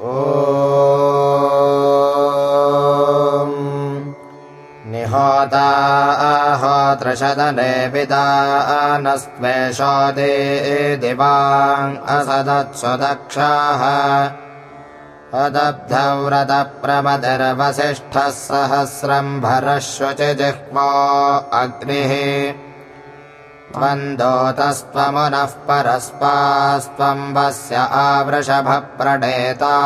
ओ निहोता होतृषदने पिता नस्त्वेषोदे असदत्सु दक्षाः अदब्धव्रतप्रमदर्वसिष्ठः सहस्रम् भरः शुचिजिह्मो अग्निः त्वन्दोतस्त्वमुनः परस्पास्त्वम् वस्य आवृषभप्रणेता।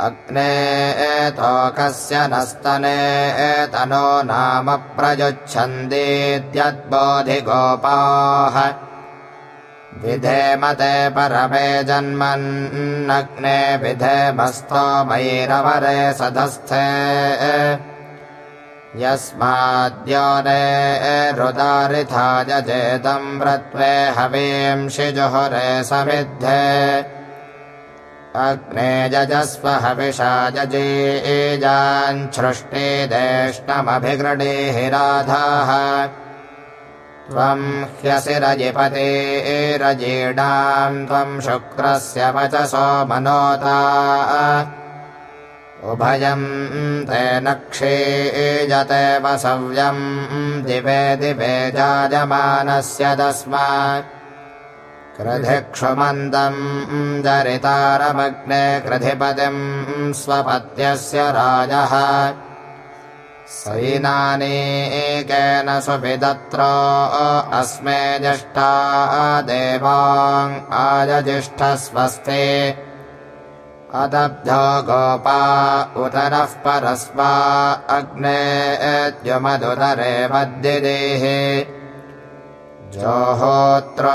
अग्ने एतोकस्य नस्तने एतनो नाम प्रयुच्छन्तीत्यद्बोधिगोपाः। विधेमते परमे जन्मन्नग्ने विधेमस्तोमैरवरे सधस्थे यस्माद्योने रुदारिथा यजेतम् व्रत्वे हवींषिजुहुरे समिद्धे अग्ने जजस्व हविषा जजीजाञ्छृष्टिदेष्णमभिगृणीः राधाः। त्वम् ह्यसिरजिपतेरजीणाम् त्वम् शुक्रस्य वचसो मनोता उभयम् ते नक्षीजते वसव्यम् दिवे दिवे जायमानस्य तस्मात् कृधिक्षुमन्दम् जरितारमग्ने कृधिपतिम् स्वपत्यस्य राजः। सैनानीकेन सुविदत्र अस्मे ज्यष्टा देवाङ् आयजिष्ठस्वस्ते अदब्धो गोपा उत नः परस्वा अग्नेद्युमदुदरे मद्दिदेः। जोहोत्र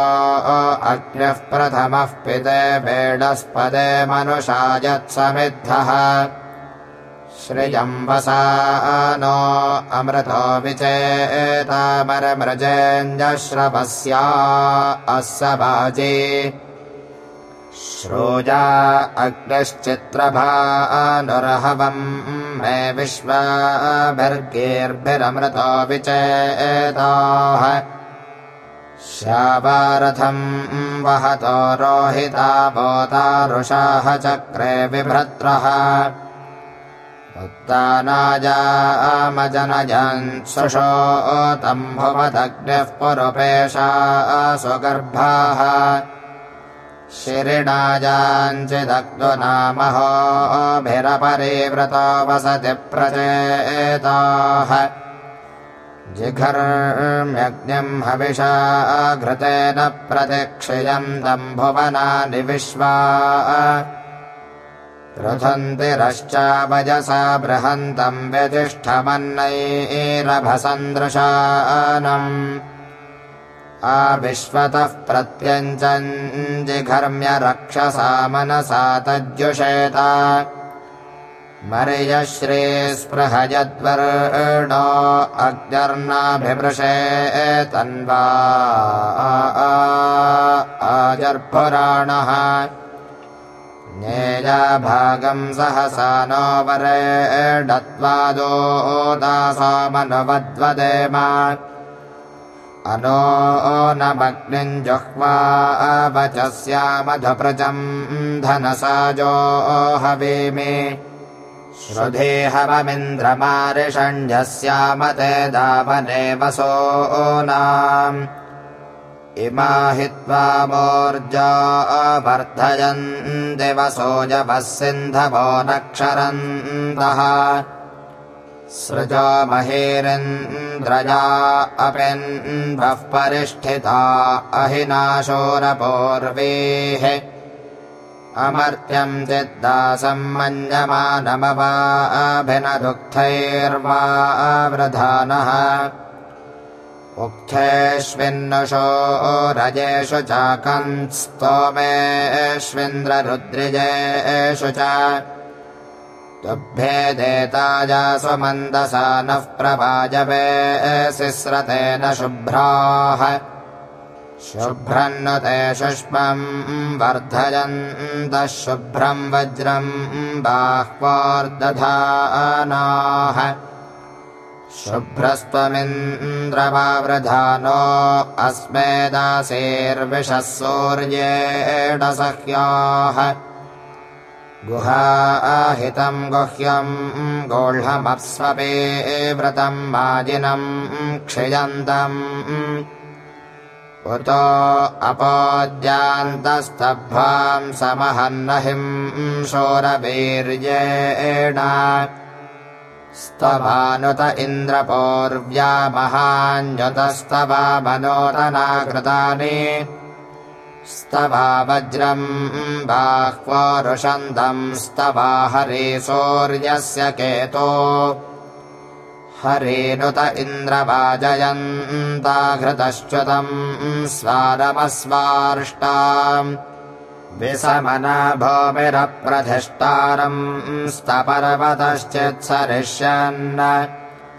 अग्न्यः प्रथमः पिते वेडस्पदे मनुषा यत्समिद्धः। श्रियम्बसा नो अमृतो विचेतामरमृजेञ्जश्रवस्या अस्य बाजी श्रोजा अग्निश्चित्रभानुर्हवम् मे विश्वाभिर्गेर्भिरमृतो विचेताः। शावारथम् वहतो रोहिता भोतारुषाः चक्रे बिभ्रत्रः। उत्तानाजामजनजन् सुषोतम् भुवदग्निः पुरुपेशा सुगर्भाः शिरिणाजाञ्चिदग्दु नामहोभिरपरिव्रतो वसति प्रचेताः। जिघर्म्यग्निम् हविषा घृतेन प्रतिक्षियन्तम् भुवनानि विश्वा। पृथन्तिरश्चावजसा बृहन्तम् व्यजिष्ठमन्नैरभसन्दृशानम् आविश्वतः प्रत्यञ्चञ्जिघर्म्य रक्षसा मनसा तज्जुषेता। मर्यश्रीस्पृहयद्वर्णो अग्निर्नाभिमृशे तन्वा आजर्पुराणः। ज्ञेयाभागम् सहसा नो वरेडत्वादो दासामनुवद्वदेम अनो नमग्निम् जुह्वावचस्यामधुप्रजम् धनसाजो हवीमि श्रुधेहवमिन्द्रमारिषण्यस्यामते दावने वसो नाम् इमा हि त्वामोर्जा वर्धयन् दिवसोजवः सिन्धवो नक्षरन्तः सृजा महेरिन्द्रजा अपिन्वः परिष्ठिता अहिनाशोरपूर्वेः। अमर्त्यम् चिद्दासम् मन्यमानमवाभिनदुःखैर्वा वृधानः। उक्थेष्विन्नुषो रजेषु चाकन्स्तोमेष्विन्द्ररुद्रिजेषु च तुभ्येदेताजासु मन्दसा नः प्रवाजवे सिस्रतेन शुभ्राः। शुभ्रम् नु ते शुष्मम् वर्धयन्तः शुभ्रम् वज्रम् बाह्वार्दधानाः। शुभ्रस्त्वमिन्द्रवावृधानो अस्मे दासेर्विषः सूर्येण सह्याः गुहाहितम् गुह्यम् गोह्यमप्स्वपे व्रतम् माजिनम् क्षियन्तम् उतो अपोद्यान्तस्तभ्वाम् समहन्नहिम् शोरवीर्येण। स्तभानुत इन्द्रपूर्व्या महाञ्जुतस्तवा मनोरनाकृतानि स्तवा वज्रम् बाह्वरुषन्तम् स्तवा हरे सूर्यस्य केतो। हरेनुत इन्द्रवाजयन्ताघृतश्च्युतम् स्वारमस्वार्ष्टाम् विसमना भूमिरप्रधिष्ठारम् स्तपर्वतश्चित्सरिष्यन्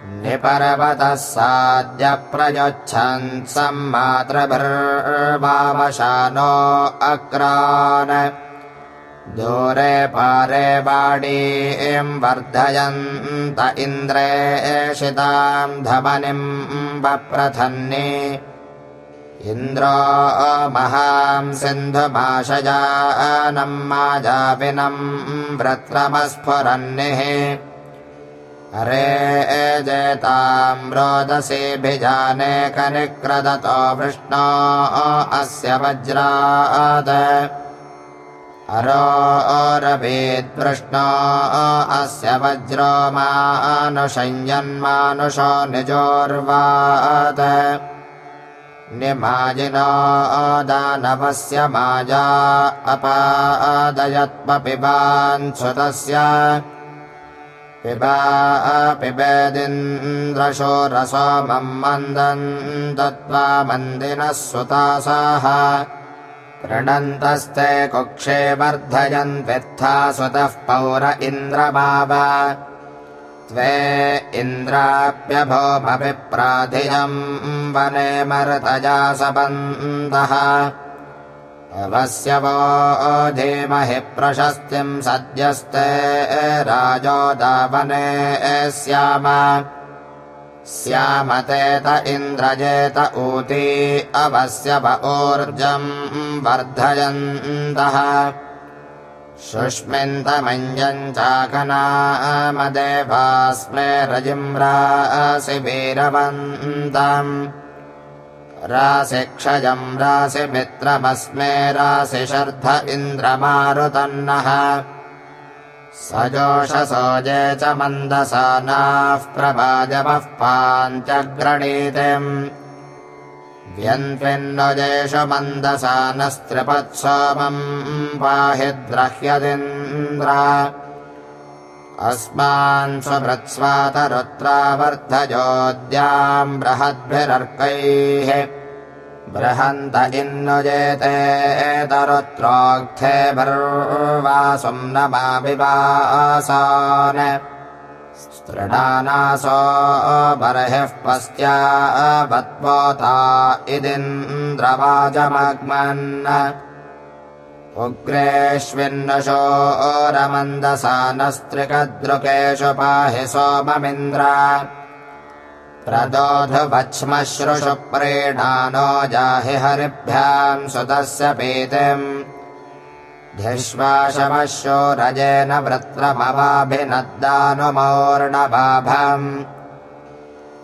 निपर्वतः साद्यप्रयच्छन् सम्मातृभिर्वावशानो अक्रान्। दूरे पारे वाडीम् वर्धयन्त इन्द्रे एषिताम् धमनिम् वप्रथन्नि इन्द्रो महाम् सिन्धुमाशजानम् माजापिनम् व्रत्रमस्फुरन्निः हरे एजेताम् रोदसीभिजानेकनिक्रदतो वृष्णो अस्य वज्रात्। अरोरभेद्वृष्णो अस्य वज्रो मानुषञ्जन्मानुषो निजोर्वाद निमाजिनो दानवस्य माजा अपादयत्मपिबान्सुतस्य पिबा पिबेदिन्द्रशोरसोमम् मन्दन् दत्त्वा मन्दिनः सुतासाः। णन्तस्ते कुक्षे वर्धयन्त्वित्था सुतः पौर इन्द्रभाव त्वे इन्द्राप्यभोमभिप्राधियम् वने मर्तजा सबन्दः अवस्य वो धीमहि प्रशस्तिम् सद्यस्ते राजोदावने स्याम स्यामतेत इन्द्रजेत ऊती अवस्य व ऊर्जम् वर्धयन्तः। शुष्मिन्तमञ्जम् चाकनामदेवास्मे रजिम्रासि वीरवन्तम् रासि क्षयम् रासि मित्रमस्मे रासि शर्ध इन्द्रमारुतन्नः। सजोषसोजे च मन्दसानाः प्रभाजवः पाञ्चग्रणीतिम्। व्यन्त्विन्नुजेषु मन्दसानस्त्रिपत्सोमम् पाहि द्रह्यदिन्द्र। अस्मान् स्वभृत्स्वातरुत्रावर्धजोद्याम् बृहद्भिरर्कैः बृहन्त इन्नुजेते तरुत्रोक्थेभिर्वासुम् न माविवासान् स्तृणानासो बर्हिः पस्त्या वत्पोता इदिन्द्रवाजमग्मन्। उग्रेष्विन्नशोरमन्दसानस्त्रिकदृकेषु पाहि सोममिन्द्र प्रदोधुवक्ष्मश्रुषु प्रीणानो जाहि हरिभ्याम् सुतस्य पीतिम् धिश्वाशमशो रजेन वृत्रमवाभिनद्दानुमौर्णभाभम्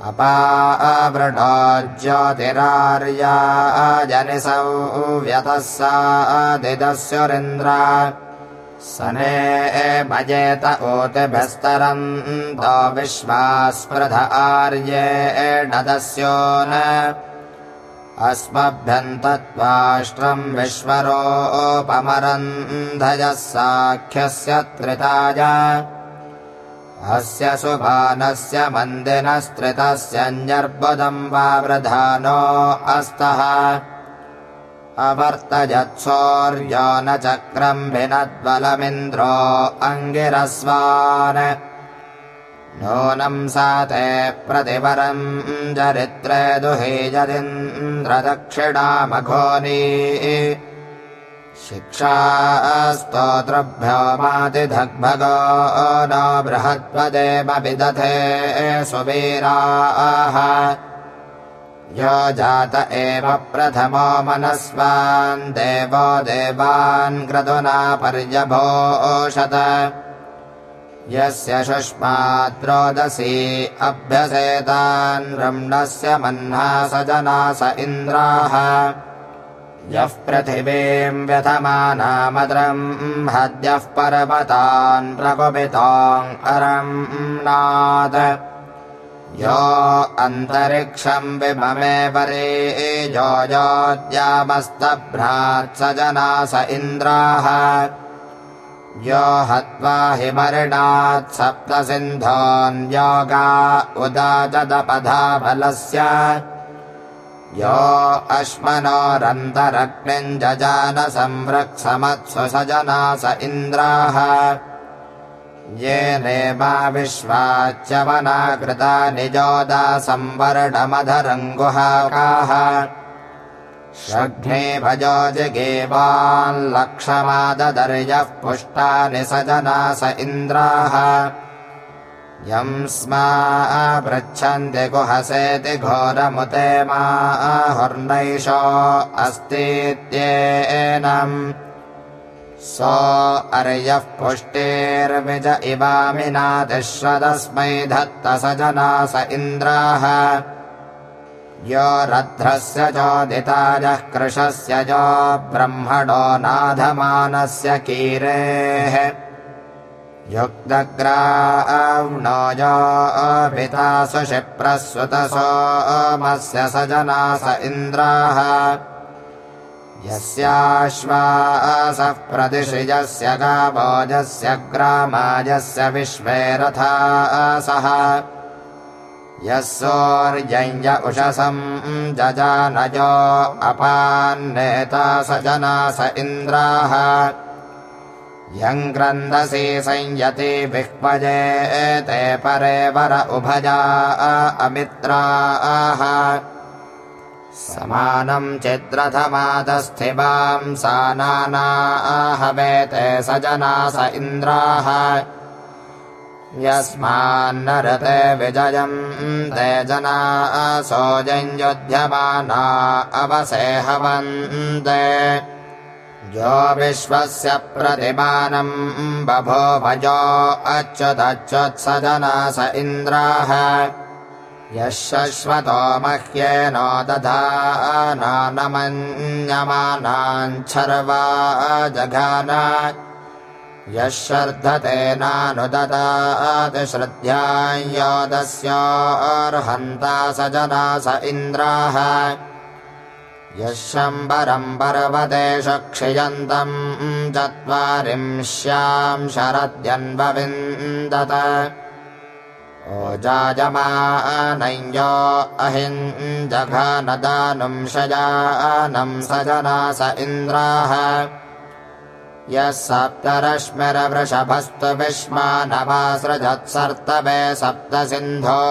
अपावृढो ज्योतिरार्या जनिसंव्यतः सादिदस्युरिन्द्र सने भजेत ऊतिभिस्तरन्तो विश्वास्पृध आर्येणदस्यो न अस्मभ्यन्तत्वाष्ट्रम् विश्वरोपमरन्धयः साख्यस्य त्रिताय। अस्य सुभानस्य मन्दिनस्त्रितस्यन्यर्बुदम् वा वृधानो अस्तः अवर्तजत्सौर्यो न चक्रम् भिनद्बलमिन्द्रो अङ्गिरस्वान्। नूनम् सा ते प्रतिवरम् चरित्रे दुहे यदिन्द्रदक्षिणामघोनी। शिक्षास्तोतृभ्यो मातिधग्भगो न बृहत्पदेव विदधे सुवीराः यो जात एव प्रथमो मनस्वान् देवो देवान् क्रतुना पर्यभोषत यस्य शुष्माद्रोदसी अभ्यसेतान् रम्णस्य मह्ना स जना स इन्द्राः। यः पृथिवीम् व्यथमानामद्रम् हद्यः पर्वतान् प्रकुपिताम् अरम् नाद यो अन्तरिक्षम् विममे परे योद्यामस्तभ्रात् स जना स इन्द्राः। यो हत्वा हिमरिणात् सप्त सिन्धोऽन्योगा फलस्य यो अश्मनोरन्तरग्निम् जजान संरक्षमत्सु स जना स इन्द्राः येनेमा विश्वाच्यवना कृता निजोदा संवर्णमधरङ्गुहाकाः शघ्ने भजो जिगेवाल्लक्षमाददर्यः पुष्टानि स जना स इन्द्राः। यम् स्मा पृच्छन्ति गुहसेति घोरमुते माहुर्नैषो अस्तीत्येनम् सो अर्यः पुष्टेर्विज इवामिनातिश्वदस्मै धत्त स जना स इन्द्राः। यो रध्रस्य चोदितायः कृशस्य च ब्रह्मणो नाधमानस्य कीरेः। युक्तग्राव्णो पिता सुशिप्रस्वतसोमस्य स जना स इन्द्राः यस्याश्वासः प्रतिषिजस्य गावोजस्य ग्रामाजस्य विश्वे रथासः यः सौर्यञ्ज उषसम् जजानजो अपान्नेता स जना स इन्द्राः। यम् क्रन्दसि संयति विह्वजे ते परे वर उभजा अमित्राः समानम् चिद्रथमादस्थिवाम् सा नानाहवेते स जना स इन्द्राः। यस्मान्नरते विजयम् ते जना सोऽजञ्जुध्यमाना अवसेहवन्ते। यो विश्वस्य प्रतिमानम् बभो भजो अच्युतच्युत्स स इन्द्राः यः शश्वतो मह्येनो दधा नानमन्यमानाञ्छर्वा जघान यः शर्धते नानुददातिश्रद्ध्यायोदस्योर्हन्ता स जना स इन्द्राः। यः शम्बरम् पर्वतेषु क्षियन्तम् चत्वारिंश्याम् शरद्यन्वविन्दत ओजाजमानञ्जो अहिञ्जघानदानुम् शजानम् स जना स इन्द्राः। यः सप्तरश्मिरवृषभस्तु विश्मानवासृजत्सर्तवे सप्त सिन्धो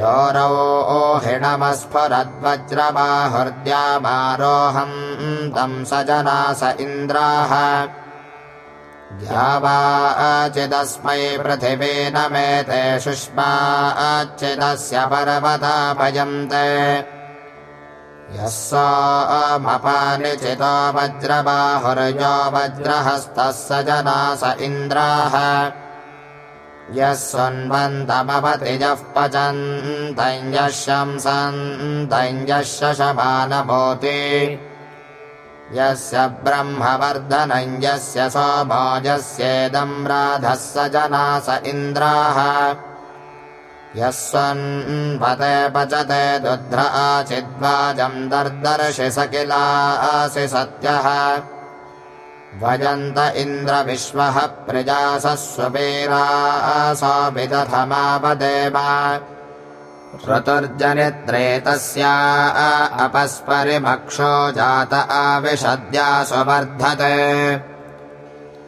योरौ ओहिणमस्फुरद्वज्रबाहुर्द्यामारोहम् तम् स जना स इन्द्राः द्यावाचिदस्मै पृथिवी न मेते शुष्माच्चिदस्य पर्वतापयन्ते यः सोमपानिचितो वज्रबाहुर्यो वज्रहस्तः स जना स इन्द्राः। यः पचन्तम् यः यः शशमानभूति यस्य ब्रह्मवर्धनम् यस्य सोमोजस्येदम् राधः स जना स इन्द्राः। यः स्वन्वते पचते दुध्र आचिद्वाजम् दर्दर्शि स किलासि सत्यः। भजन्त इन्द्रविश्वः प्रजासः स्ववीरासोऽभिदथमापदेव ऋतुर्जनित्रेतस्या अपस्परिभक्षो जात आविशद्यासुवर्धते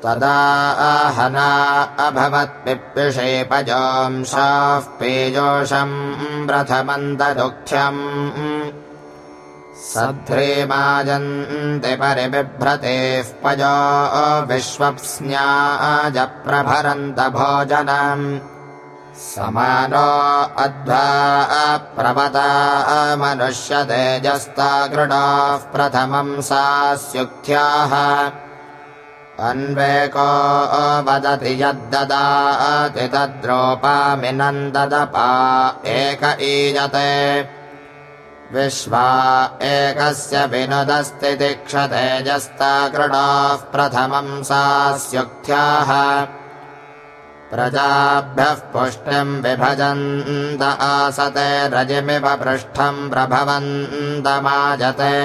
तदा आहना अभवत्पिप्पिषेपजोंशाः पीजोषम् प्रथमन्तदुःख्यम्। सध्रीमाजन्ति परिबिभ्रतेः पजो विश्वप्स्न्याजप्रभरन्त भोजनम् समानो अध्वा प्रवता मनुष्यतेजस्ता गृणाः प्रथमम् सा स्युक्थ्याः अन्वेको वदति यद्ददाति तद्रोपामिनन्ददपा एक ईयते। विश्वा एकस्य विनुदस्ति कृणाः प्रथमम् सा स्युक्थ्याः प्रजाभ्यः पुष्टिम् विभजन्त आसते रजिमिव पृष्ठम् प्रभवन्तमाजते।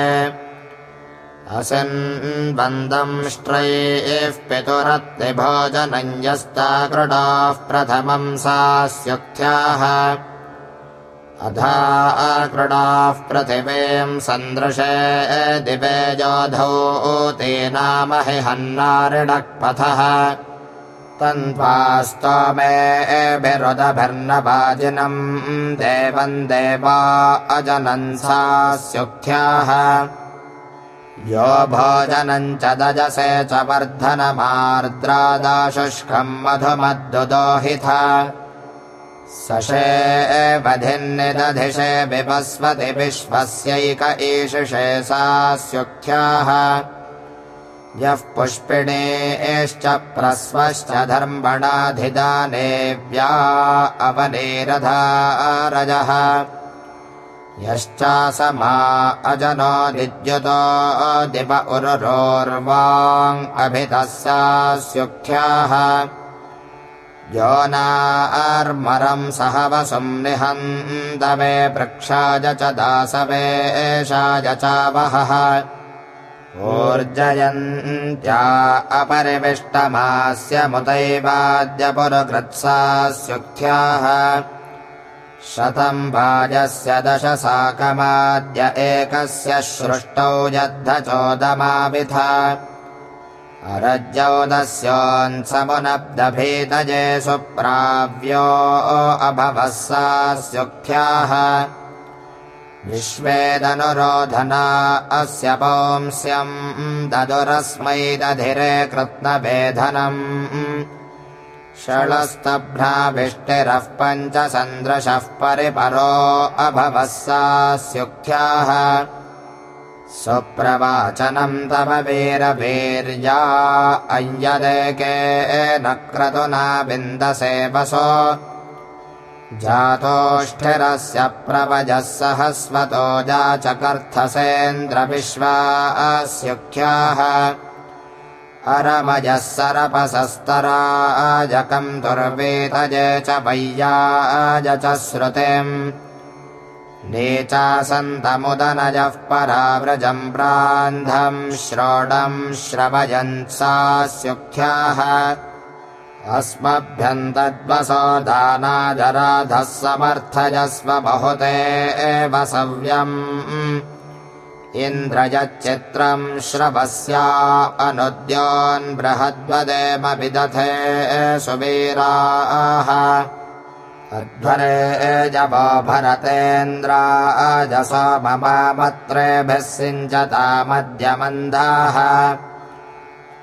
असन्वन्दंष्ट्रैः पितुरत्तिभोजनञ्जस्ताकृडाः प्रथमम् सा स्युक्थ्याः अधा कृडाः पृथिवीम् सन्दृशे दिवे जोधौ ते नाम हि हन्नारिणक्पथः तन्त्वा स्तोमेभिरुदभिर्नवाजिनम् देवम् देवा अजनन्सा स्युक्थ्याः यो भोजनम् च दजसे च वर्धनमार्द्रादाशुष्कम् मधुमद्दुदोहिथ सशेवधिन्निदधिषे विपस्वति विश्वस्यैक ईशिषे सा स्युख्याः यः पुष्पिणेश्च प्रस्वश्च धर्मणाधिदानेव्या अवनेरधारजः। यश्चासमा अजनो दिद्युतो दिव उरुरोर्वाङ्भितः सा स्युख्याः यो सह वसुम् निहन्तवे वृक्षाय च दासवे एषाय चावहः ऊर्जयन्त्या अपरिविष्टमास्य स्युख्याः शतम् वाजस्य दश साकमाद्य एकस्य सृष्टौ यद्धचोदमाविथ। रज्जोदस्योऽसमुनब्दभीतजे सुप्राव्यो अभवः सा स्युख्याः विश्वेदनुरोधना अस्य पौंस्यम् ददुरस्मै दधिरे कृत्नभेधनम् षळस्तभ्राभिष्टिरः पञ्च सन्दृशः परिपरो अभवः सा स्युख्याः सुप्रवाचनम् तव वीरवीर्या अय्यदेके न क्रतुना विन्दसे वसो जातोष्ठिरस्य प्रवजः सहस्वतो जाचकर्थसेन्द्रविश्वा स्युख्याः अरमजः सरपसस्तराजकम् दुर्वेतजे च वैयाज च श्रुतिम्। नीचासन्तमुदनजः पराव्रजम् प्रान्धम् श्रोडम् श्रवयन्सा स्युख्याः अस्मभ्यन्तद्वसो दानाजराधः समर्थयस्व बहुते एव सव्यम्। इन्द्रयच्चित्रम् श्रवस्या अनुद्योन्बृहद्वदेमविदथे सुवीराः। अध्वरे जवो भरतेन्द्राजस ममामत्रेभिः सिञ्चतामद्यमन्दाः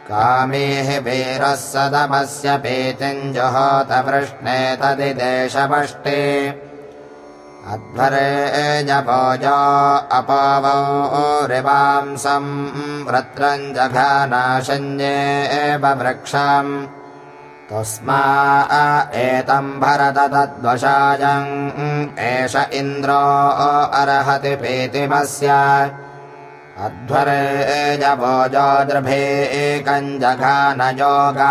कामीः वीरः सदमस्य पीतिम् जुहोतवृष्णे तदिदेशपष्टे अध्वरे जपोजो अपवरिवांसम् वृत्रम् जघानाशन्ये एव वृक्षम् तस्मा एतम् भरत तद्वशायम् एष इन्द्रो अर्हति पीतिमस्य अध्वरे जपोजो दृभे जघानयोगा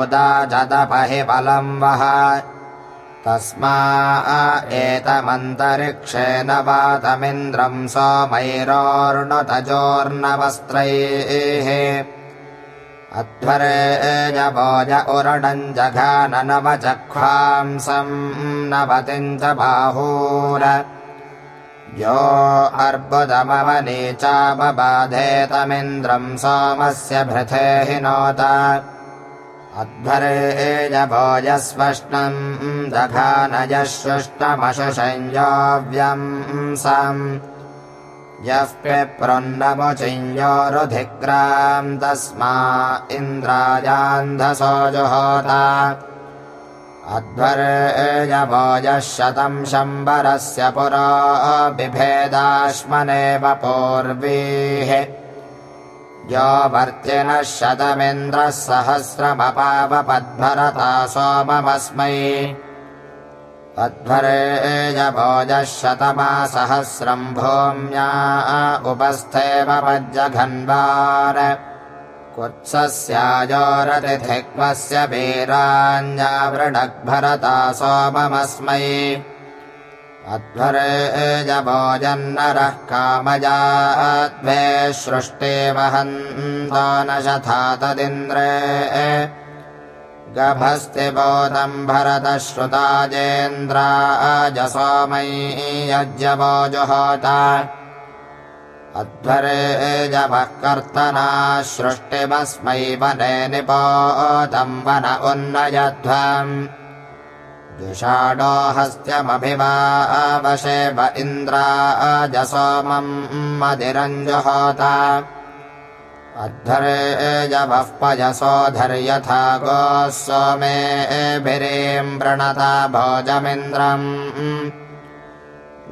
उदा च तपहि बलम् वः तस्मा एतमन्तरिक्षेण वातमिन्द्रम् सोमैरोर्णुतजोर्नवस्त्रैः अध्वरे जपोज उरणम् जघान नवचख्वांसम् नवतिम् च बाहूर यो अर्बुदमवनीचापबाधेतमिन्द्रम् सोमस्य भृथे हि नोत अध्वरेजभोजस्वष्णम् दघानजश्वष्टमशुषञ्जोऽव्यम् सम्। यः पिप्रुन्नमुचिञ्जोरुधिग्राम् तस्मा इन्द्रायान्धसो जुहोता अध्वरेयभोजः शतम् शम्बरस्य पुरा बिभेदाश्मनेव पूर्वीः। यो भर्तिनः शतमिन्द्रः सहस्रमपावपद्भरता सोममस्मै। अध्वरेयभोजः शतमा सहस्रम् भूम्या उपस्थेव वज्रघन्वार कुत्सस्याजोरतिथिक्मस्य वीराञ्जावृणग्भरता सोममस्मै। अध्वरेजभोजन्नरः कामजाद्वे सृष्टे वहन्तो न शथा तदिन्द्रे गभस्ति बोधम् भरतः श्रुताजेन्द्राजसोमै यज्ञभोजुहोता अध्वरेजवः कर्तना सृष्टिमस्मै वने निपोतम् वन उन्नयध्वम् द्विषाडो हस्त्यमभिवावशे व इन्द्राजसोमम् मदिरञ्जुहोता अध्वरेजवः पयसोधर्यथा गोः सोमेभिरीम् वृणता भोजमिन्द्रम्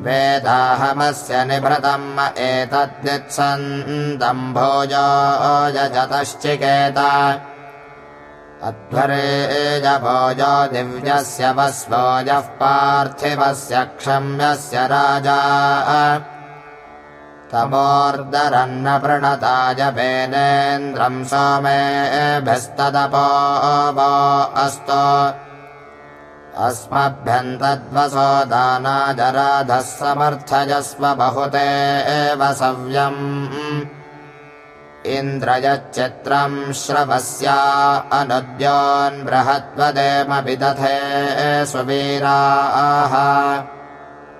वेदाहमस्य निभृतम् एतद्वित्सन्तम् भोजो यजतश्चिकेता। अध्वरेजभोजो दिव्यस्य वस्वोजः पार्थिवस्य क्षम्यस्य राजा। तमोर्दरन्न प्रणताय वेदेन्द्रम् सोमेभिस्तदपो वो अस्तु अस्मभ्यन्तद्वसो दानाजराधः समर्थयस्व बहुते एव सव्यम्। इन्द्रयच्चित्रम् श्रवस्या अनुद्योन्बृहद्वदेमविदधे सुवीराः।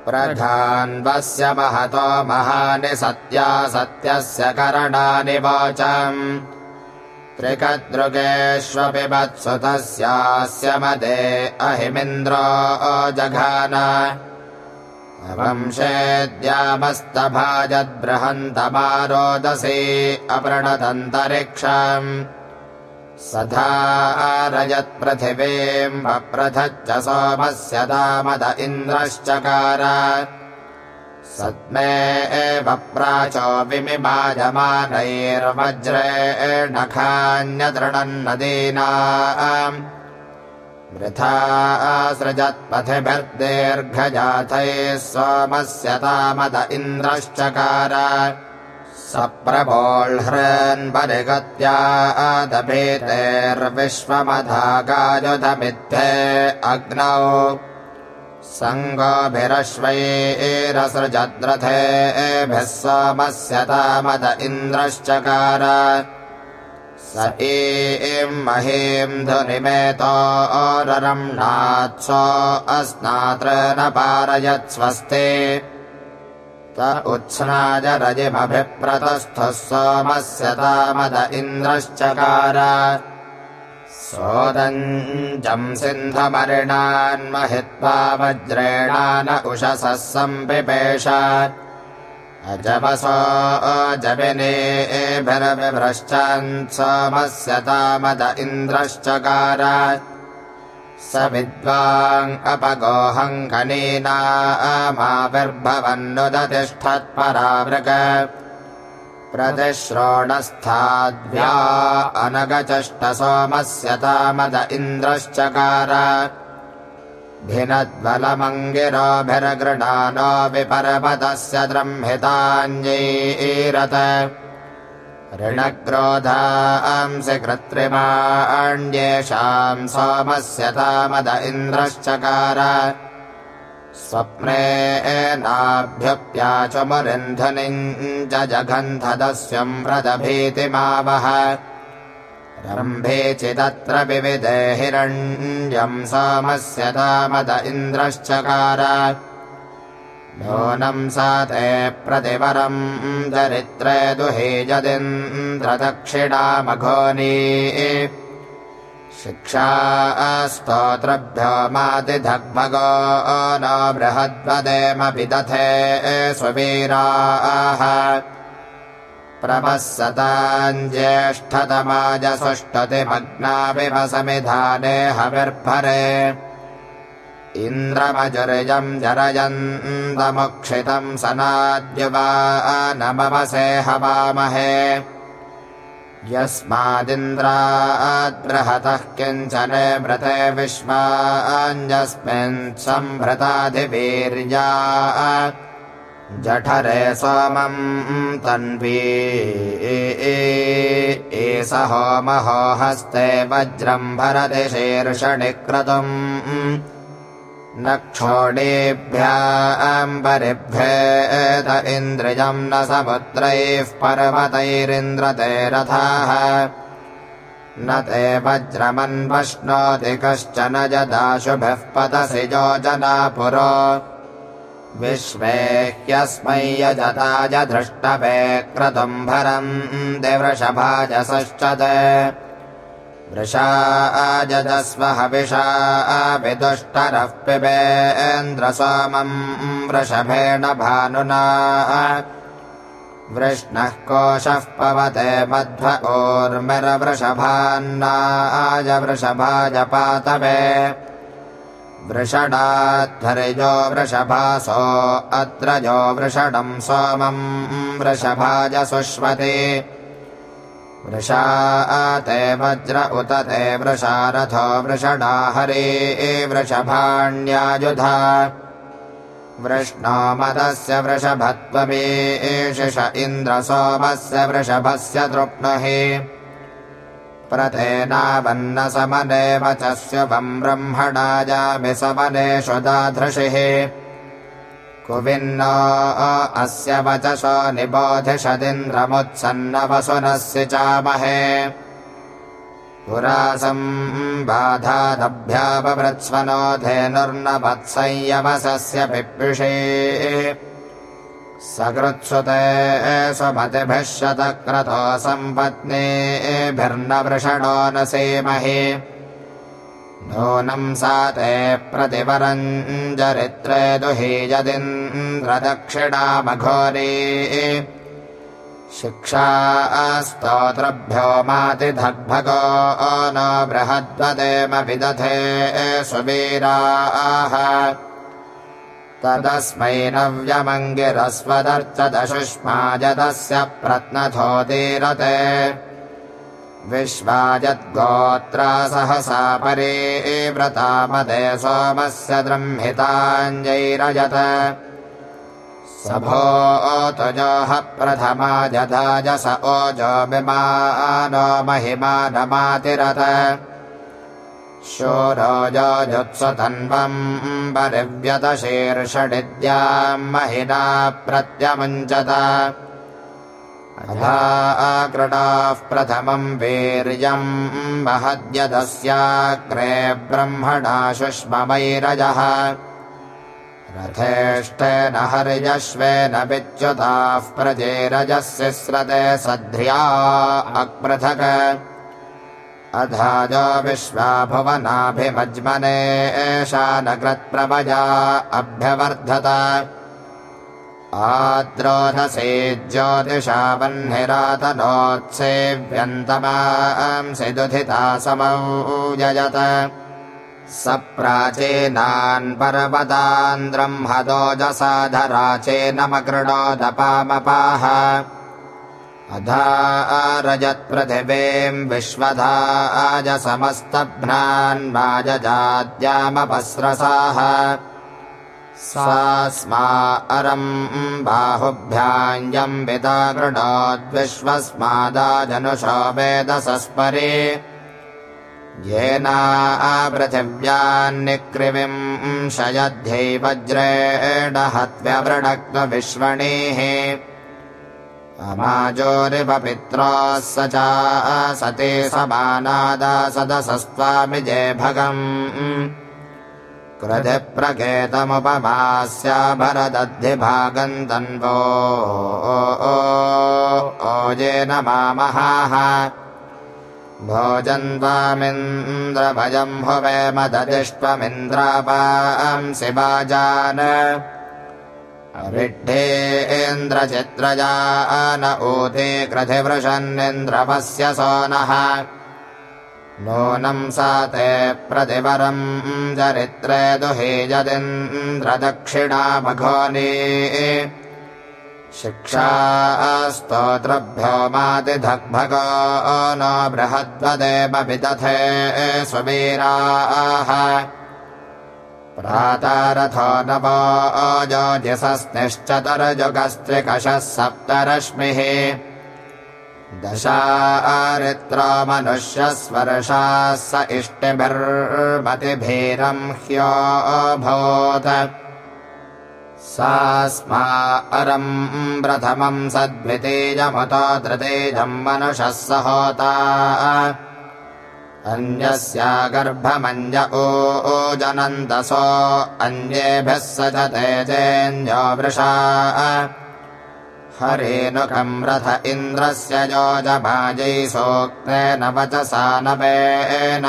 प्रधान्वस्य महतो महानि सत्या सत्यस्य करणानि वाचम् त्रिकदृगेष्वपि वत्सुतस्यास्य मदे अहिमिन्द्रो जघान वंशेद्यामस्तभाजद्बृहन्तमारोदसी अप्रणतन्तरिक्षम् सधारयत्पृथिवीम् वप्रथच्च सोमस्य दामद इन्द्रश्चकार सद्मे एव प्राचो विमिमाजमानैर्वज्रेण खान्यतृणन्नदीना वृथा सृजत्पथिभिर्दीर्घजाथैः सोमस्य तामद इन्द्रश्चकार। स प्रभोळ्हृन्परिगत्यादभीतेर्विश्वमधागायुधमिद्धे अग्नौ सङ्गोभिरश्वैरसृजद्रथेभिः सोमस्य तामद इन्द्रश्चकार। स एम् महीम् धुनिमेतोरम्णात्सो अस्नात्र न पारयत्स्वस्ते। त उत्स्नाजरजिमभिप्रतस्थः सोमस्य तामद इन्द्रश्चकार सोदञ्जम् सिन्धमरिणान्महित्वा वज्रेणान उषसः सम्पिपेष अजपसो अजविनेभिरविभ्रश्चान् सोमस्य तामद इन्द्रश्चकार स विद्वाङ् अपगोऽहङ्कनीनामाविर्भवन्नुदतिष्ठत्परावृग प्रतिश्रोणस्थाद्व्या अनगचष्ट सोमस्य तामद इन्द्रश्चकार। भिनद्बलमङ्गिरोभिर्गृणानो विपर्वतस्य द्रह्मिताञ्जैरत ऋणक्रोधांसि कृत्रिमाण्येषाम् सोमस्य तामद इन्द्रश्चकार स्वप्ने एनाभ्युप्याचमुरिन्धनिम् च जघन्धदस्यम् व्रतभीतिमावह रम्भे चिदत्र विविधे हिरण्यम् सोमस्य तामद इन्द्रश्चकार। नूनम् सा ते प्रतिवरम् दरित्रे दुहे यदिन्द्रदक्षिणामघोनी शिक्षा स्तोत्रभ्यो मातिधग्भगो न बृहद्वदेमपि दथे सुवीराः। प्रभः हविर्भरे। इन्द्रमजुर्यम् जरयन्तमुक्षितम् सनाद्युवा नमवसे हवामहे यस्मादिन्द्राद्बृहतः किञ्चन व्रते विश्वाञ्जस्मिन् सम्भृताधिवीर्या जठरे सोमम् तन्वी। एष होमहो हस्ते वज्रम् भरति शीर्षणिक्रतुम् न क्षोडेभ्याम्बरिभ्येत इन्द्रियम् न समुद्रैः पर्वतैरिन्द्रते रथाः न ते वज्रमन्वश्नोति कश्चन जदाशुभिः पतसि योजना पुरो। विश्वे ह्यस्मै यजताजधृष्टवे क्रतुम्भरम् दिवृषभाजसश्च वृषा अजस्व हविषा विदुष्टरः पिबेन्द्रसोमम् वृषभेण भानुना। वृष्णः कोशः पवते मध्व ओर्मिरवृषभान्नाय वृषभाज पातवे। वृषडाध्वरिजो वृषभासो अत्र जो वृषडम् सोमम् वृषभाज सुष्वति वृषा ते वज्र उत ते वृषारथो वृषडा हरे वृषभाण्यायुधा। वृष्णोमदस्य वृषभत्वमेशिष इन्द्र सोमस्य वृषभस्य तृप्नुहि। प्रतेनावन्न समने वचस्य वम् ब्रह्मणाजामि समनेषु दाधृषिः कुविन्नो अस्य वचसो निबोधिषदिन्द्रमुत्सन्नवसुनस्य चामहे। पुरासम् बाधादभ्यापवृत्स्वनो धेनुर्नवत्संयवसस्य पिप्पिषे। सकृत्सुते स्वमतिभिः शतक्रतो सम्पत्नेभिर्नवृषणो न सेमहि नूनम् सा ते प्रतिपरञ्जरित्रे दुहि यदिन्द्रदक्षिणामघोरी। शिक्षा स्तोत्रभ्यो मातिधग्भगो न बृहद्वदेम विदधे सुवीराः। तदस्मै नव्यमङ्गिरस्वदर्चदशुष्माजतस्य प्रत्नथोदीरते विश्वाजद्गोत्रा सहसा परे व्रतामदे सोमस्य द्रह्मिताञ्जैरजत सभोतजोः प्रथमा जधाजस ओजो विमानो महिमानमातिरत शोरोजोजुत्सुतन्वम् परिव्यतशीर्षडिद्याम् महिना प्रत्यमुञ्चत अधाकृडाः प्रथमम् वीर्यम् महद्यदस्याग्रे ब्रह्मणा शुष्ममैरजः। रथेष्टेन हरिजश्वेन विच्युताः प्रजेरजस्य स्रते सध्र्या अक्पृथक्। अधाजो विश्वा भुवनाभिमज्मने एषा नकृत्प्रभजा अभ्यवर्धत आद्रोधसे ज्योतिषा वह्निरातनोत्सेव्यन्तमांसि दुधिता समौजयत स प्राचीनान् पर्वतान् ब्रह्मदोजसाधराचेनमकृणोदपामपाः। अधा रजत्पृथिवीम् विश्वधा समस्तभ्नान् वाजजाद्यामपस्रसाः सा स्मा अरम् बाहुभ्याञ्जम् पिता गृणोद्विश्वस्मादाजनुषो वेदसस्परे येनापृथिव्यान्निकृविम् शयध्यै वज्रेण हत्व्यवृणक्त्वविश्वणेः अमाजोरिपपित्रोः स चा सते समानादासदसस्त्वामि जयभगम् कृधिप्रकेतमुपमास्या भरदद्धिभागम् तन्वो ओजेन मामहाः। भोजन्त्वामिन्द्रभजम् हुवे मददिष्ट्वमिन्द्रापांसि वाजान विड्ढेन्द्रचित्रजा न ऊते कृधिवृषन्निन्द्रपस्य सोनः नूनम् सा ते प्रतिवरम् चरित्रे दुहे यदिन्द्रदक्षिणा मघोनी शिक्षा स्तोत्रभ्यो मातिधग्भगो न बृहद्वदेव विदथे स्ववीराः प्रातारथो नवो अजोजसस्निश्चतुर्जुगस्त्रिकषः सप्तरश्मिः दशारित्रो मनुष्यस्वर्षाः स इष्टिभिर्मतिभीरम् ह्योऽभूत्। सा स्मा अरम् प्रथमम् सद्वितीयमुतो तृतीयम् मनुषः स होता अन्यस्या गर्भमञ्ज ओजनन्दसो अन्येभ्यः स च तेजेऽन्यो वृषा हरेनुकम् रथ इन्द्रस्य योजभाजै सोक्तेन वचसा नवेन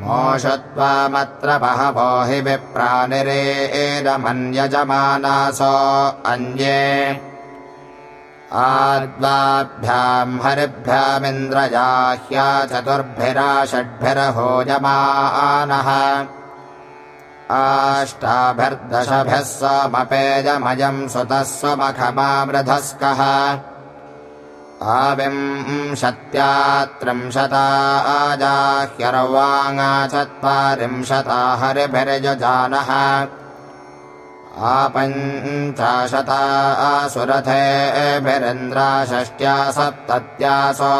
मोषत्वामत्र बहवो हि विप्रानिरेदमन्यजमानासो अन्ये। आद्वाभ्याम् हरिभ्यामिन्द्रजाह्या चतुर्भिरा षड्भिरहोजमानः आष्टाभिर्दशभिः समपेजमयम् सुतः स्वमखमामृधस्कः आविंशत्या त्रिंशता आजाह्यर्वाङ् चत्वारिंशता हरिभिर्यजानः आपञ्चाशता आसुरथेभिरिन्द्रा षष्ट्या सप्तत्यासो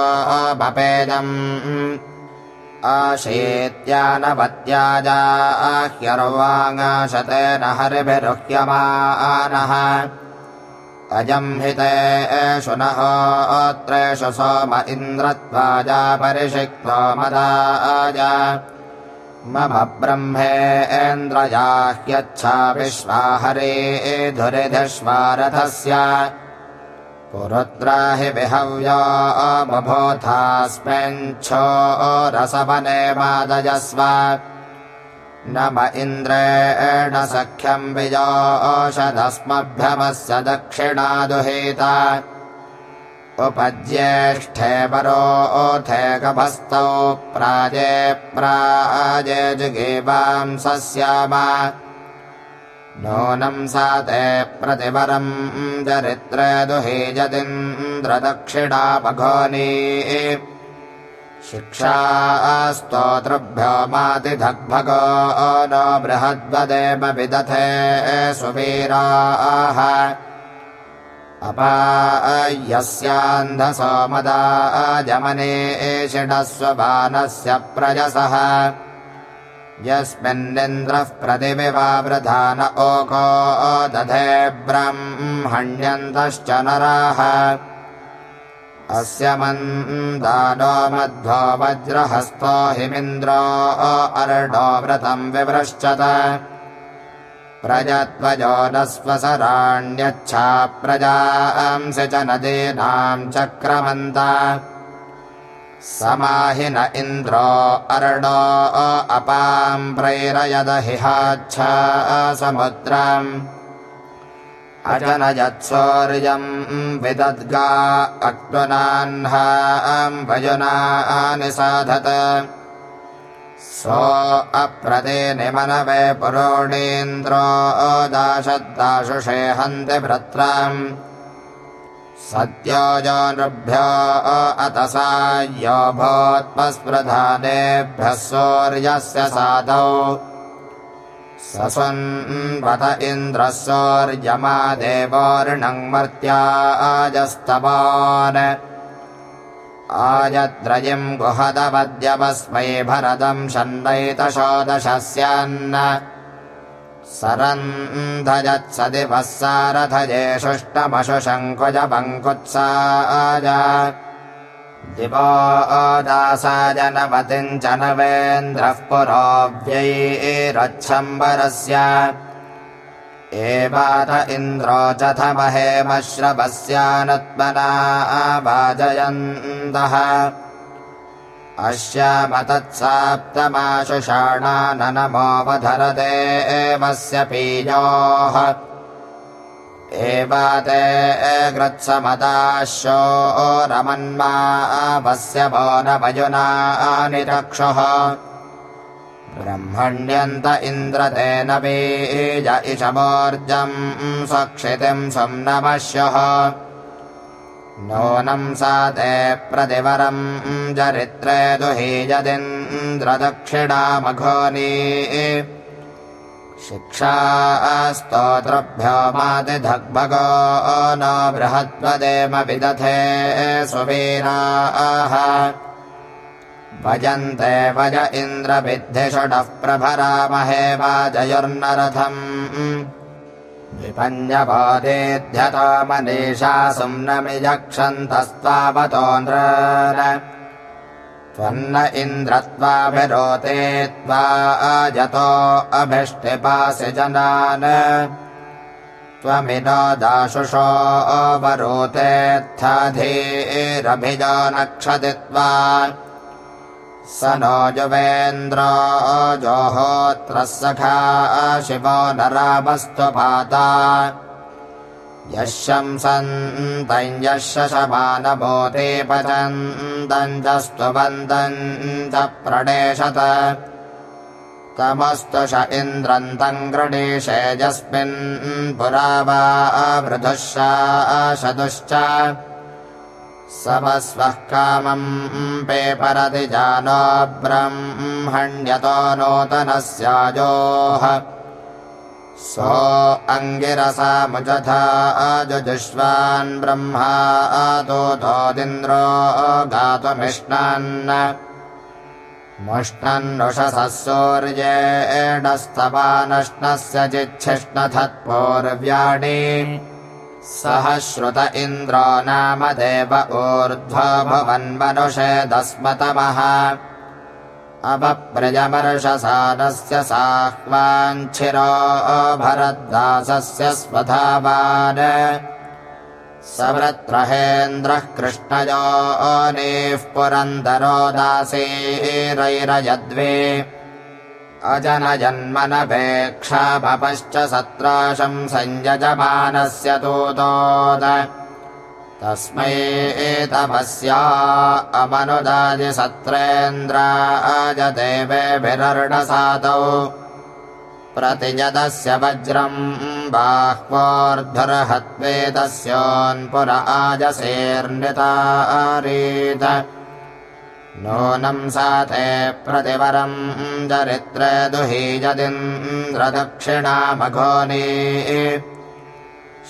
बपेदम् आशीत्यानपत्याजाह्यर्वाङ्शतेन हरिभिरुह्यमानः। अजम् हिते एषु नः अत्रेषु सोम इन्द्रत्वाजा परिषिक्तो मदाजा। मम ब्रह्मेन्द्रजाह्यच्छा विश्वा हरे धुरिधिष्वारथस्य पुरुत्रा हि विहव्या बभूथास्मिञ्छो रसवने मादयस्व। नम इन्द्रेण सख्यम् विजोषदस्मभ्यमस्य दक्षिणा दुहेता। उपज्येष्ठे परोऽथे गभस्तौ प्राजे प्राजे जुगेवांसस्याम नूनम् सा ते प्रतिवरम् चरित्रे दुहे यदिन्द्रदक्षिणा मघोनी शिक्षा स्तोतृभ्यो मातिधग्भगो न बृहद्वदेव विदथे सुवीराः। अपायस्यान्धसोमदा जमने एषिणस्वबानस्य प्रजसः यस्मिन्निन्द्रः प्रतिविवावृधान ओको दधे ब्रह्मण्यन्तश्च नराः। अस्य मन्दानो मध्वो वज्रहस्तो हिमिन्द्रो अर्णो व्रतम् विवृश्चत। प्रजत्वजो न स्वसराण्यच्छा प्रजांसि च नदीनाम् चक्रमन्त समाहि न इन्द्रो अर्णो अपाम् प्रैरयदहिहाच्छा समुद्रम्। अजनयत्सौर्यम् विदद्गा अक्त्वनाह्नाम् भजुनानि साधत। सो अप्रदे निमनवे पुरोणीन्द्रो दाशद्दाशुषे हन्ति भ्रत्रम् सत्योजो नृभ्यो अतसा यो भूत्पस्पृधानेभ्यः सौर्यस्य साधौ। ससुन्वत इन्द्रः सौर्यमादेवोर्णम् मर्त्याजस्तवान् आयद्रयिम् गुहदवद्यवस्मै भरदम् षण्डैतशोदशस्यान्न सरन्धजत्स दिवः सारथजेषुष्टमशुशङ्कुजपङ्कुत्साय दिवो दासाजनवतिम् च नवेन्द्रः पुरोव्यैरच्छम्बरस्य एवात इन्द्रो चथमहेमश्रवस्यानुत्मना वाजयन्तः अश्यामतत्साप्तमाशुषाणा न नमोऽवधरदे एवस्य पीयोः। एवाते गृत्समदाशो रमन्मा वस्य वो न वयुनानि रक्षः ब्रह्मण्यन्त इन्द्रतेन बीज इषमोर्जम् स्वक्षितिम् सम्नमश्यः नूनम् सा ते प्रतिवरम् चरित्रे दुहीयदिन्द्रदक्षिणामघोनी शिक्षा स्तोत्रभ्यो मातिधग्भगो न बृहत्वदेम विदथे सुवीराः। भजन्ते भज इन्द्रविद्धिषडः प्रभरामहे वाजयुर्नरथम् विपञ्जपादेध्यता मनीषा सुम्नमिजक्षन्तस्त्वावतो त्वन्न इन्द्रत्वाभिरोते त्वा अजतो अभिष्टिपासि जनान्। त्वमिनो दाशुषो अवरोतेऽर्थधीरभिजो नक्षति त्वा स नो जुवेन्द्रो जोहोत्रः सखा शिवो नरामस्त्वपाता यः शंसन्तम् यः शशमानभूते पचन्तम् च स्तुवन्तम् च प्रणेशत। तमस्तु श इन्द्रन्तम् गृणीषेजस्मिन् पुरा वा वृधुः समस्वः कामम् पेपरति जानो ब्रह्मण्यतो नूतनस्याजोः। सो अङ्गिरसामुजथा अजुजुष्वान् ब्रह्मा आतोतोदिन्द्रो गातुमिष्णान् मुष्णन्नुषसः सूर्येणस्तवानष्णस्य चिच्छिष्णथत्पूर्व्याणि सह श्रुत इन्द्रो नाम देव ऊर्ध्व भवन्मनुषेदस्मतमः अवप्रजमर्षसानस्य साह्वाञ्छिरो भरद्दासस्य स्वधावान्। सवृत्रहेन्द्रः कृष्णयो नीः पुरन्दरो दासीरैरयद्वे अजनजन्मनपेक्षाभपश्च सत्राशम् संयजमानस्य दूतोद। तस्मै एतपस्या अमनुदादिसत्रेन्द्राजदेवेभिरर्णसादौ प्रतिजदस्य वज्रम् बाह्वोर्धुरहत्वेदस्योन्पुर आजसेर्नितारीत नूनम् सा ते प्रतिवरम् चरित्रे दुहीजदिन्द्रदक्षिणामघोनी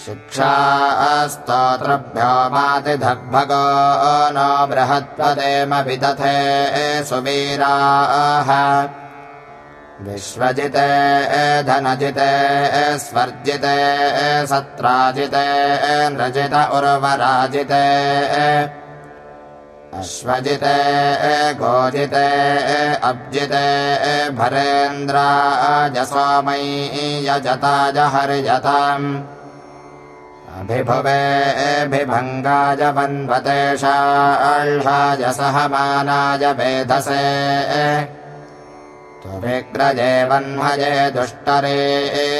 शिक्षा स्तोत्रभ्यो मातिधग्भगो नो बृहत्पदेम विदथे सुवीराः। विश्वजिते धनजिते स्वर्जिते सत्राजिते नृजित उर्वराजिते अश्वजिते गोजिते अब्जिते भरेन्द्राजसोमै यजताज हरिजताम्। अभिभुवेऽभिभङ्गाय वन्वतेषाह्लाय सहमानाय वेधसे। त्वभिग्रजे वह्मये दुष्टरे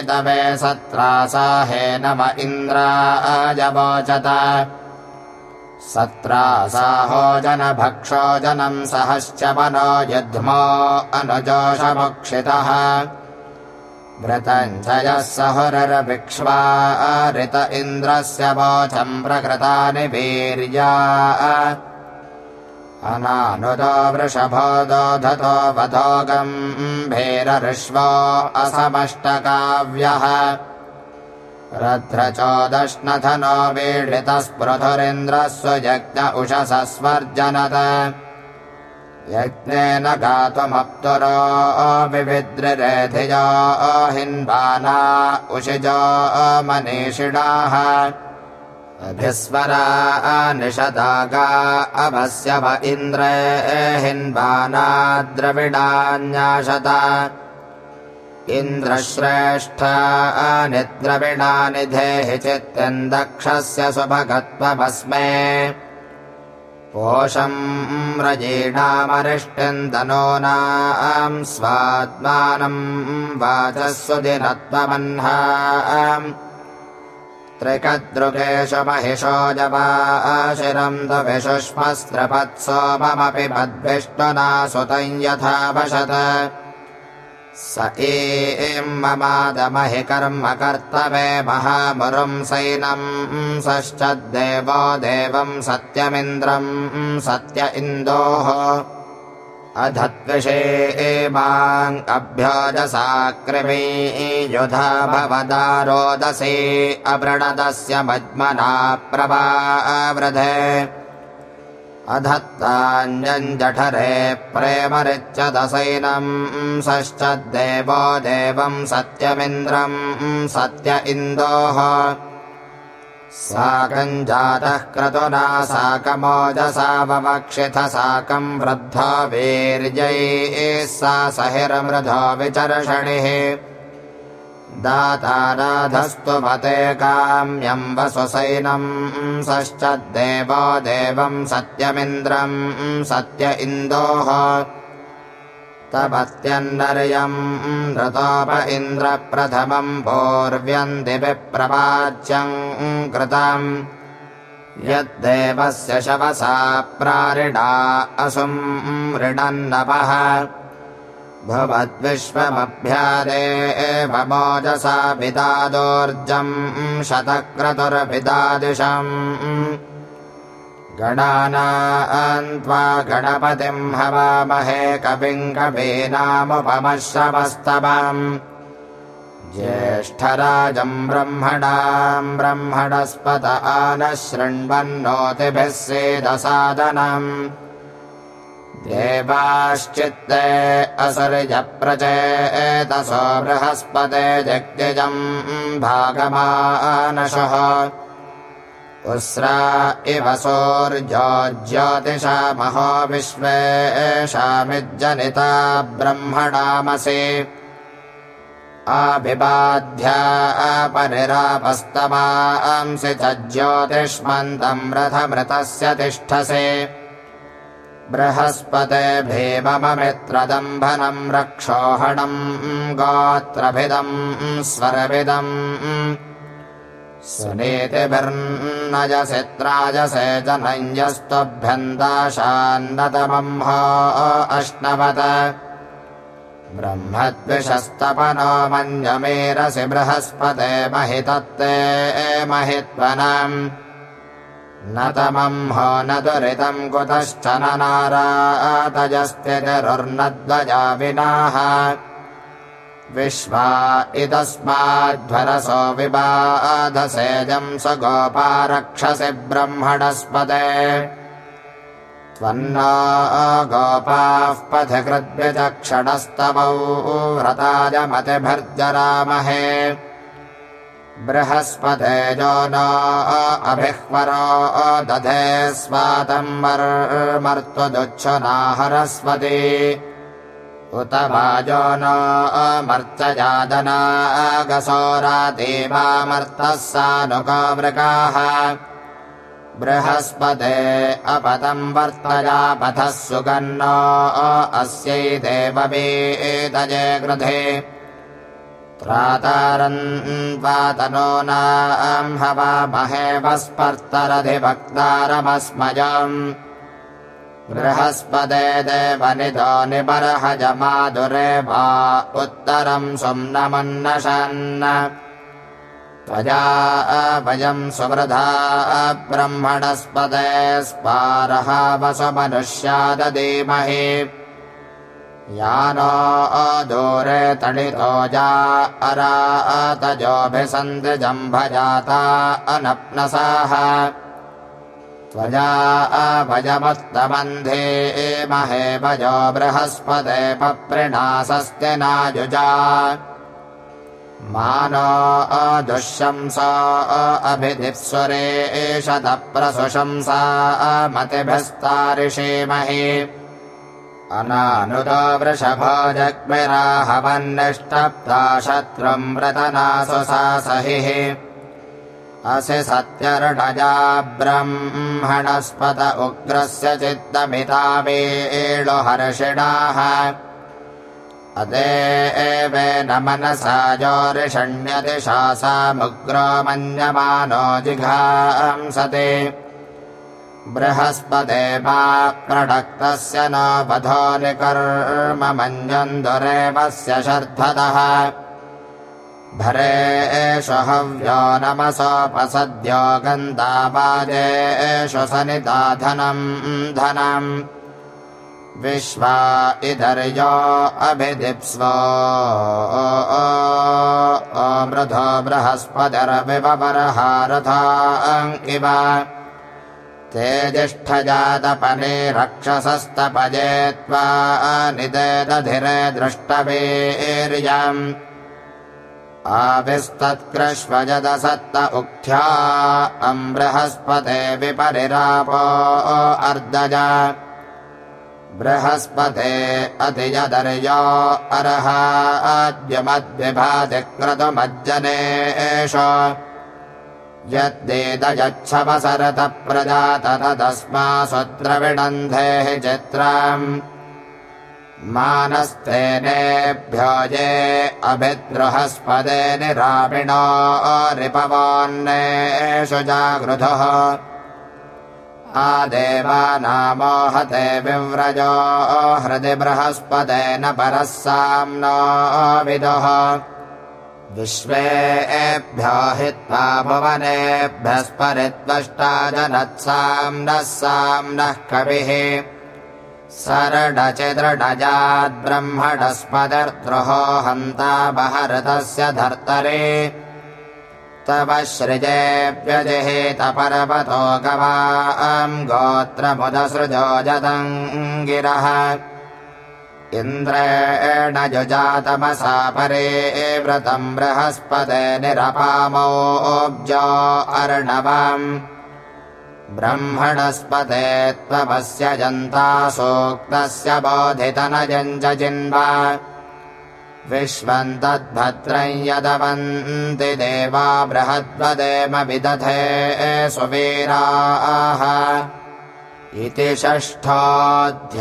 तवे सत्रासाहे नव इन्द्राय वोचत सत्रासाहो जनभक्षो जनम् सहश्च मनो युध्मो अनुजोषमुक्षितः। व्रतञ्जयः सहुररभिक्ष्वारित इन्द्रस्य वोचम् प्रकृतानि वीर्या। अनानुदो वृषभो दोधतो वधो गम्भीरऋष्वो असमष्टकाव्यः रध्रचोदश्नथनो वीडितस्पृथुरिन्द्रः सुजज्ञ उषसस्वर्जनत। यज्ञेन गातुमप्तुरो विविद्रिरेधिजो हिन्वाना उषिजो मनीषिणाः। अभिस्वरा निषदागा अभस्य भ इन्द्रे हिन्वाना द्रविणान्याशत इन्द्रश्रेष्ठा निद्रविणानि धेहि चित्यन्दक्षस्य सुभगत्वभस्मे पोषम् रजीणामरिष्टिन्दनोनाम् स्वात्मानम् वाचः महिषो जवाशिरम् दुविशुष्मस्त्रपत्सोममपि मद्विष्णुना सुतम् यथा वशत स एमादमहि कर्म कर्तवे महामुरुम् सैनम् सश्च देवो देवम् सत्यमिन्द्रम् सत्य इन्दोः। अधत्विषे एवाङ्कभ्योजसाकृमी युधा भवदारोदसे अवृणदस्य मज्मना प्रभावृधे अधत्ताञ्जठरे प्रेमरिच्यदसैनम् सश्च देवो देवम् सत्यमिन्द्रम् सत्य इन्दोः। साकम् जातः क्रतुना साकमोजसा ववक्षिथ साकम् वृद्धा वीर्यैः सा सहिरमृधो विचर्षणिः दाताराधस्तु मते काम्यम् वसुसैनम् सश्च देवो देवम् सत्यमिन्द्रम् सत्य इन्दोः तपत्यन्नर्यम् नृतोप इन्द्रप्रथमम् पूर्व्यम् दिवि प्रवाच्यम् कृतम् यद्देवस्य शवसा प्रारिणा असुम् ऋणन्नपः भवद्विश्वमभ्यादे एव मोजसा विदादोर्जम् शतक्रतुर्विदादिशम् गणानान्त्वा गणपतिम् हवामहे कविम् कवीनामुपमश्रवस्तवम् ज्येष्ठराजम् ब्रह्मणाम् ब्रह्मणस्पत आनः शृण्वन्नोतिभिः सेदसादनम् देवाश्चित्ते असृजप्रचेतसो बृहस्पते जग्जम् भागमानशः। उस्रा इव सोर्जो ज्योतिषामहो विश्वेशामिज्जनिता ब्रह्मणामसि। आभिबाध्या अपरिरापस्तमांसि च ज्योतिष्मन्तम् रथमृतस्य तिष्ठसे बृहस्पते भीमममित्रदम्भनम् रक्षोहणम् गोत्रभिदम् स्वरविदम् सुनीतिभिर्नजसित्राजसे जनञ्जस्त्वभ्यन्दाशान्नतमम् हो अश्नवत ब्रह्मद्विषस्तपनो मन्यमेरसि बृहस्पते महितत्ते महित्वनम् न तमम् हो न दुरितम् कुतश्च न नारातजस्तिरुर्नद्वजा विनाः विश्वा इतस्माध्वरसो विबाधसेजम् स गोपारक्षसि ब्रह्मणस्पते। त्वन्ना गोपाः पथिकृद्विचक्षणस्तमौ व्रतायमतिभिर्जरामहे बृहस्पते जो न अभिह्वरो दधे स्वातम् मर्त्वदुच्छुनाहरस्वती उत वाजो न अमर्त्यजादनागसोरादेवामर्तः सानुकामृगाः बृहस्पते अपतम् वर्तयापथः सुगन्नो अस्यै देववेदजे गृधे त्रातारन्त्वातनो नाम् हवामहे वस्पर्तरधिभक्तारमस्मजम् बृहस्पते देवनिधो निबर्हजमाधुरे वा उत्तरम् सुम्नमन्नशन् त्वया वयम् सुवृधा ब्रह्मणस्पते स्पारः वसुमनुष्यादधीमहि यानो दूरे तडितो जा अरातजोभिसन्धिजम्भजाता अनप्नसाः। त्वया अभजमुत्तमन्धे महे भजो बृहस्पते पप्रिणासस्ति नायुजा मानो अदुःशंस अभिधिप्सुरे एषदप्रसुशंसा मतिभिस्तारिषीमहि अनानुतो वृषभो जग्मिराहवन्निष्टप्ता शत्रुम् व्रतनासु सा सहिः। असि सत्यर्णजा ब्रह्मणस्पत उग्रस्य चित्तमितावेणुहर्षिणाः अते एवेन मनसा जोरिषण्यतिशासामुग्रो मन्यमानो जिघांसते बृहस्पते मा प्रडक्तस्य न पथो निकर्म मञ्जन्दुरेवस्य शर्धतः। भरे एष हव्यो नमसोपसद्यो गन्तावाजे एषु सनिता धनम् धनम् विश्वा इदर्यो अभिदिप्स्व मृधो बृहस्पतिरविवरहारथा इव तेजिष्ठजातपने रक्षसस्तपजे त्वा निदेदधिरे द्रष्टवीर्यम् आविस्तत्कृष्वजदसत्त उक्थ्या अम्बृहस्पते विपरिरापो अर्दजा। बृहस्पते अतिजदर्यो अर्हाद्यमद्विभातिक्रतुमज्जने एष यद्देदयच्छवसरतप्रजातत तस्मा स्वद्रविणन्धेः चित्रम्। मानस्तेनेभ्यो ये अभिद्रुहस्पदे निरामिणो रिपवोन्नेषु जागृधः। आदेवानामोहते विव्रजो हृदि बृहस्पतेन परः साम्नो विदुः विश्वेभ्यो हित्वा भुवनेभ्यस्परित्वष्टा जनत्साम्नः साम्नः कविः। सरडचिदृढजाद्ब्रह्मणस्पतिर्द्रुहो हन्ता बहरतस्य धर्तरे। तव सृजेऽप्यजिहेतपर्वतो गवाम् गोत्रमुदसृजो जदङ्गिरः इन्द्रेण जुजातमसा परे व्रतम् बृहस्पते निरपामोऽब्जो अर्णवम्। ब्रह्मणस्पते त्वमस्य जन्ता सूक्तस्य बोधितनजञ्च जिन्वा विश्वम् तद्भद्रम् यदवन्ति देवा बृहद्वदेम विदधे सुवीराः इति षष्ठोऽध्यायः